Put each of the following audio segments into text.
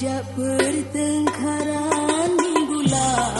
Sejak pertengkaran minggu lalu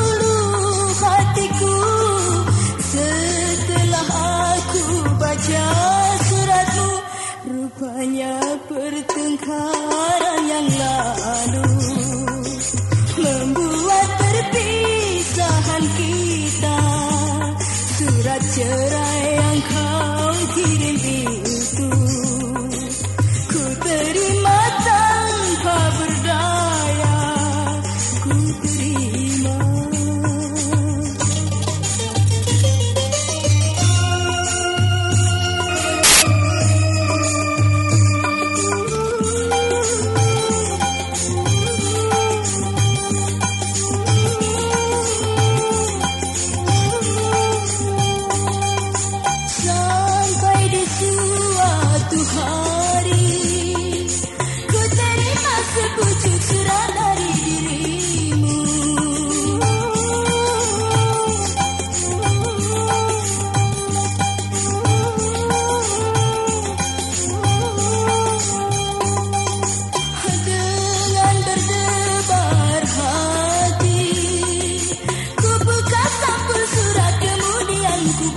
hanya pertengkaran